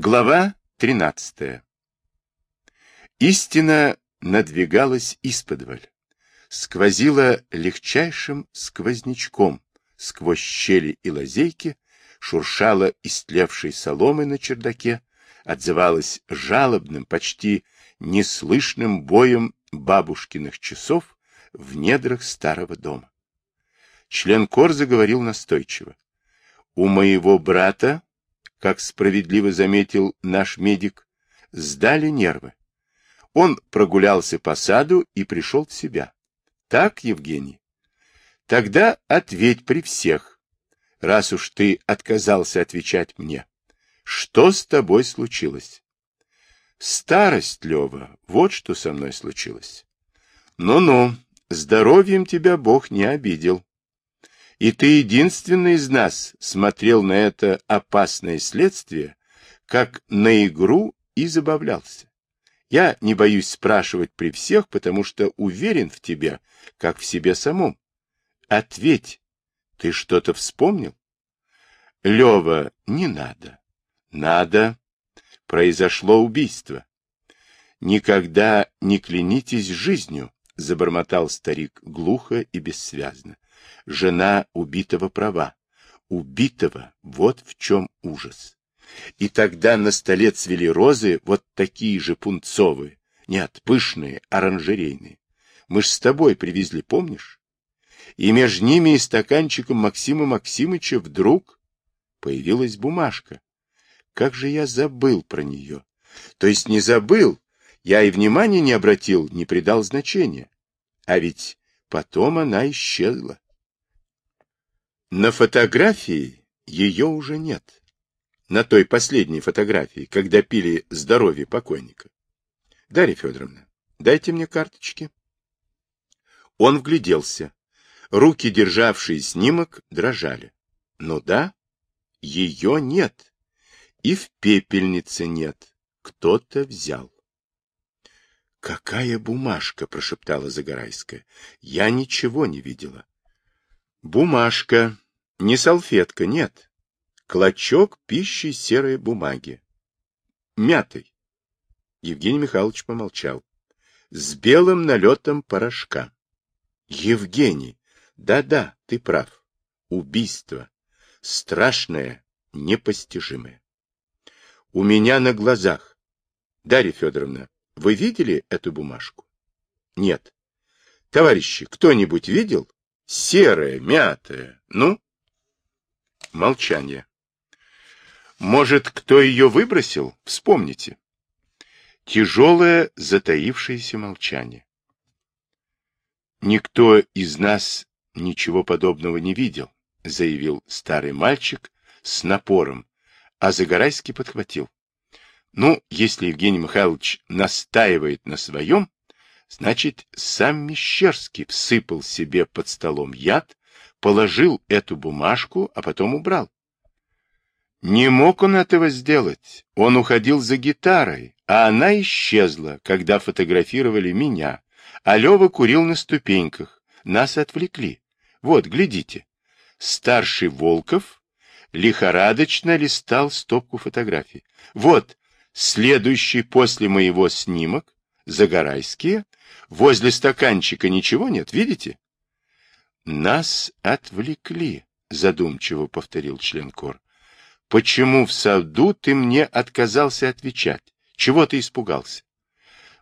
Глава 13. Истина надвигалась исподволь, сквозила легчайшим сквознячком сквозь щели и лазейки, шуршала истлевшей соломой на чердаке, отзывалась жалобным, почти неслышным боем бабушкиных часов в недрах старого дома. Член кор заговорил настойчиво. У моего брата как справедливо заметил наш медик, сдали нервы. Он прогулялся по саду и пришел в себя. Так, Евгений? Тогда ответь при всех, раз уж ты отказался отвечать мне. Что с тобой случилось? Старость, Лева, вот что со мной случилось. Ну-ну, здоровьем тебя Бог не обидел. И ты единственный из нас смотрел на это опасное следствие, как на игру и забавлялся. Я не боюсь спрашивать при всех, потому что уверен в тебе, как в себе самом. Ответь, ты что-то вспомнил? Лева, не надо. Надо. Произошло убийство. Никогда не клянитесь жизнью, забормотал старик глухо и бессвязно жена убитого права. Убитого, вот в чем ужас. И тогда на столе цвели розы, вот такие же пунцовые, нет, пышные, оранжерейные. Мы ж с тобой привезли, помнишь? И между ними и стаканчиком Максима Максимыча вдруг появилась бумажка. Как же я забыл про нее? То есть не забыл, я и внимания не обратил, не придал значения. А ведь потом она исчезла. На фотографии ее уже нет. На той последней фотографии, когда пили здоровье покойника. Дарья Федоровна, дайте мне карточки. Он вгляделся. Руки, державшие снимок, дрожали. Ну да, ее нет. И в пепельнице нет. Кто-то взял. «Какая бумажка?» — прошептала Загорайская. «Я ничего не видела». Бумажка. Не салфетка, нет. Клочок пищи серой бумаги. Мятый. Евгений Михайлович помолчал. С белым налетом порошка. Евгений, да-да, ты прав. Убийство. Страшное, непостижимое. У меня на глазах. Дарья Федоровна, вы видели эту бумажку? Нет. Товарищи, кто-нибудь видел? Серая, мятая. Ну? Молчание. Может, кто ее выбросил? Вспомните. Тяжелое, затаившееся молчание. Никто из нас ничего подобного не видел, заявил старый мальчик с напором, а Загорайский подхватил. Ну, если Евгений Михайлович настаивает на своем, Значит, сам Мещерский всыпал себе под столом яд, положил эту бумажку, а потом убрал. Не мог он этого сделать. Он уходил за гитарой, а она исчезла, когда фотографировали меня. А Лева курил на ступеньках. Нас отвлекли. Вот, глядите. Старший Волков лихорадочно листал стопку фотографий. Вот, следующий после моего снимок, Загорайские, Возле стаканчика ничего нет, видите? Нас отвлекли, задумчиво повторил член. Почему в саду ты мне отказался отвечать? Чего ты испугался?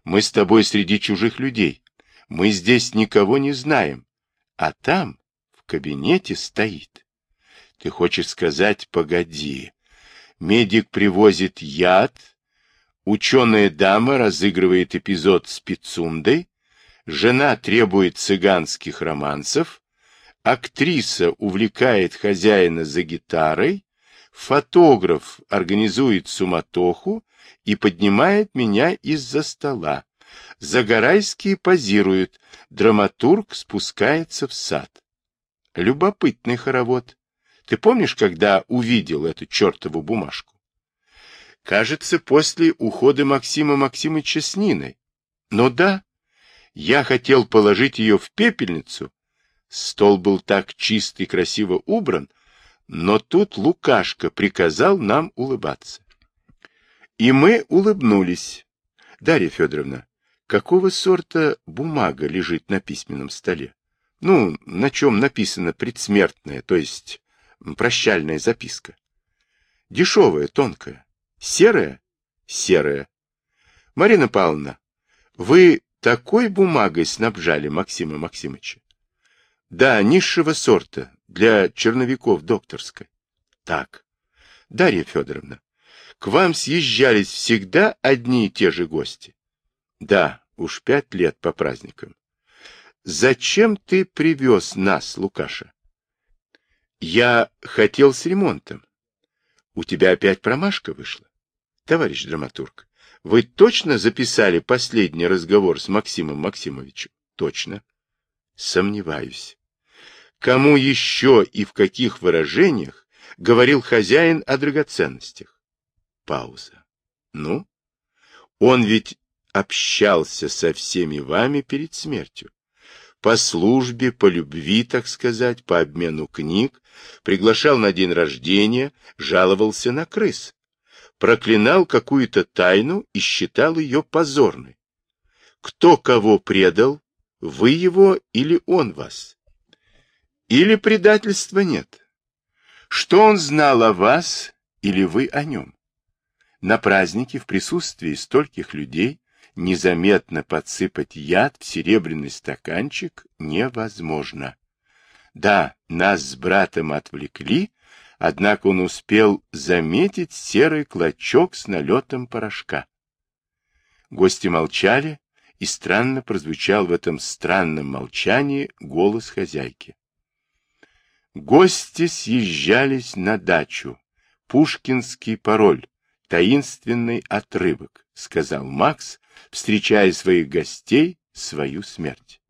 Мы с тобой среди чужих людей. Мы здесь никого не знаем. А там, в кабинете, стоит. Ты хочешь сказать, погоди. Медик привозит яд, ученая дама разыгрывает эпизод с Пицундой, жена требует цыганских романсов, актриса увлекает хозяина за гитарой, фотограф организует суматоху и поднимает меня из-за стола. Загорайский позирует, драматург спускается в сад. Любопытный хоровод. Ты помнишь, когда увидел эту чертову бумажку? Кажется, после ухода Максима Максимовича с Ниной. Но да, я хотел положить ее в пепельницу. Стол был так чист и красиво убран, но тут Лукашка приказал нам улыбаться. И мы улыбнулись. Дарья Федоровна, какого сорта бумага лежит на письменном столе? Ну, на чем написано предсмертная, то есть прощальная записка. Дешевая, тонкая. Серая? Серая. Марина Павловна, вы такой бумагой снабжали Максима Максимовича? Да, низшего сорта, для черновиков докторской. Так. Дарья Федоровна, к вам съезжались всегда одни и те же гости? Да, уж пять лет по праздникам. Зачем ты привез нас, Лукаша? Я хотел с ремонтом. У тебя опять промашка вышла? Товарищ драматург, вы точно записали последний разговор с Максимом Максимовичем? Точно. Сомневаюсь. Кому еще и в каких выражениях говорил хозяин о драгоценностях? Пауза. Ну? Он ведь общался со всеми вами перед смертью. По службе, по любви, так сказать, по обмену книг, приглашал на день рождения, жаловался на крыс, проклинал какую-то тайну и считал ее позорной. Кто кого предал, вы его или он вас? Или предательства нет? Что он знал о вас или вы о нем? На празднике в присутствии стольких людей незаметно подсыпать яд в серебряный стаканчик невозможно. Да, нас с братом отвлекли, однако он успел заметить серый клочок с налетом порошка. Гости молчали, и странно прозвучал в этом странном молчании голос хозяйки. Гости съезжались на дачу. Пушкинский пароль. Таинственный отрывок, сказал Макс, встречая своих гостей, свою смерть.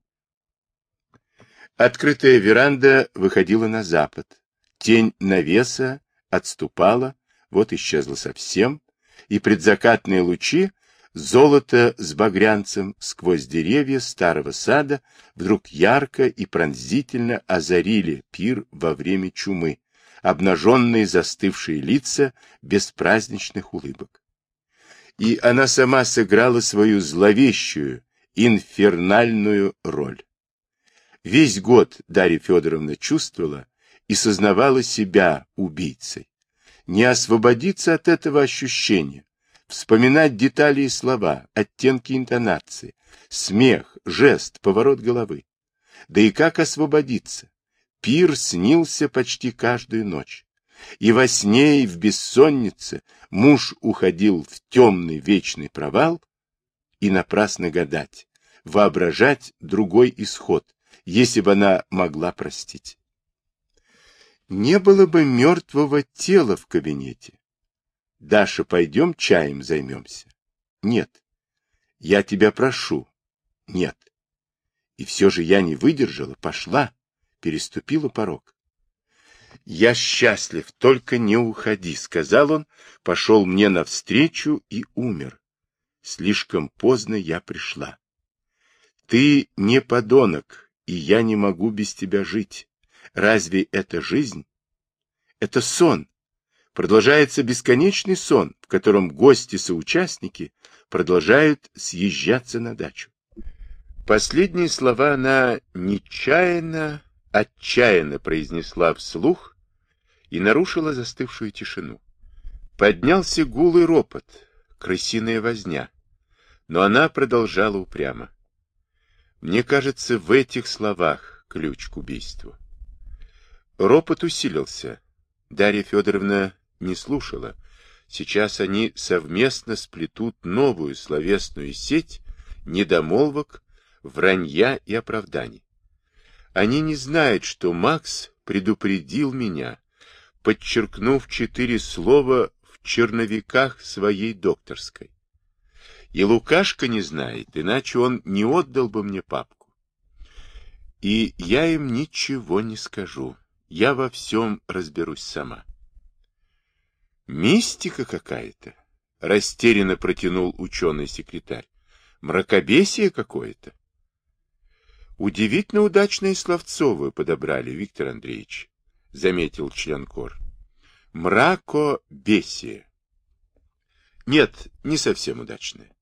Открытая веранда выходила на запад. Тень навеса отступала, вот исчезла совсем, и предзакатные лучи Золото с багрянцем сквозь деревья старого сада вдруг ярко и пронзительно озарили пир во время чумы, обнаженные застывшие лица без праздничных улыбок. И она сама сыграла свою зловещую, инфернальную роль. Весь год Дарья Федоровна чувствовала и сознавала себя убийцей. Не освободиться от этого ощущения, вспоминать детали и слова, оттенки интонации, смех, жест, поворот головы. Да и как освободиться? Пир снился почти каждую ночь. И во сне, и в бессоннице муж уходил в темный вечный провал, и напрасно гадать, воображать другой исход, если бы она могла простить. Не было бы мертвого тела в кабинете, Даша, пойдем чаем займемся? Нет. Я тебя прошу. Нет. И все же я не выдержала, пошла, переступила порог. Я счастлив, только не уходи, сказал он, пошел мне навстречу и умер. Слишком поздно я пришла. Ты не подонок, и я не могу без тебя жить. Разве это жизнь? Это сон, Продолжается бесконечный сон, в котором гости-соучастники продолжают съезжаться на дачу. Последние слова она нечаянно, отчаянно произнесла вслух и нарушила застывшую тишину. Поднялся гул и ропот, крысиная возня, но она продолжала упрямо. Мне кажется, в этих словах ключ к убийству. Ропот усилился. Дарья Федоровна не слушала. Сейчас они совместно сплетут новую словесную сеть недомолвок, вранья и оправданий. Они не знают, что Макс предупредил меня, подчеркнув четыре слова в черновиках своей докторской. И Лукашка не знает, иначе он не отдал бы мне папку. И я им ничего не скажу. Я во всем разберусь сама. Мистика какая-то, растерянно протянул ученый-секретарь. Мракобесие какое-то. Удивительно удачное словцо вы подобрали, Виктор Андреевич, заметил член кор. Мракобесие. Нет, не совсем удачное.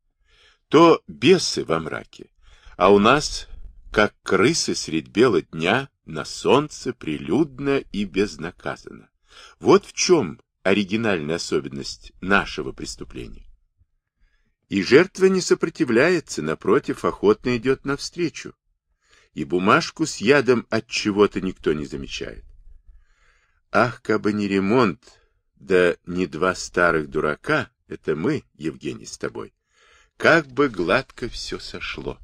То бесы во мраке, а у нас, как крысы средь бела дня, на солнце прилюдно и безнаказанно. Вот в чем оригинальная особенность нашего преступления. И жертва не сопротивляется, напротив, охотно идет навстречу. И бумажку с ядом от чего-то никто не замечает. Ах, кабы не ремонт, да не два старых дурака, это мы, Евгений, с тобой, как бы гладко все сошло.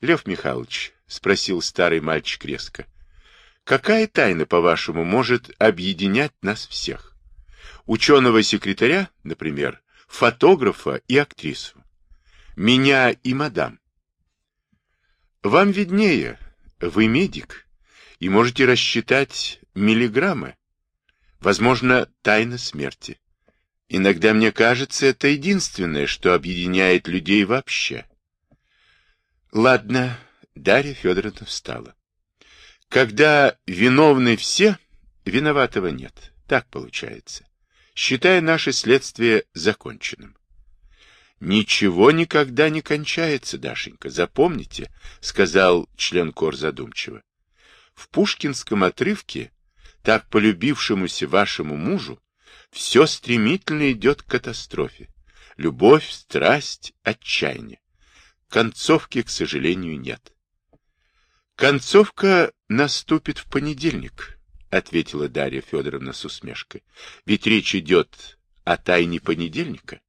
Лев Михайлович, — спросил старый мальчик резко, — какая тайна, по-вашему, может объединять нас всех? Ученого-секретаря, например, фотографа и актрису. Меня и мадам. Вам виднее, вы медик, и можете рассчитать миллиграммы. Возможно, тайна смерти. Иногда мне кажется, это единственное, что объединяет людей вообще. Ладно, Дарья Федоровна встала. Когда виновны все, виноватого нет. Так получается. Считая наше следствие законченным. Ничего никогда не кончается, Дашенька, запомните, сказал член кор задумчиво. В пушкинском отрывке, так полюбившемуся вашему мужу, все стремительно идет к катастрофе. Любовь, страсть, отчаяние. Концовки, к сожалению, нет. Концовка наступит в понедельник, ответила Дарья Федоровна с усмешкой. Ведь речь идет о тайне понедельника.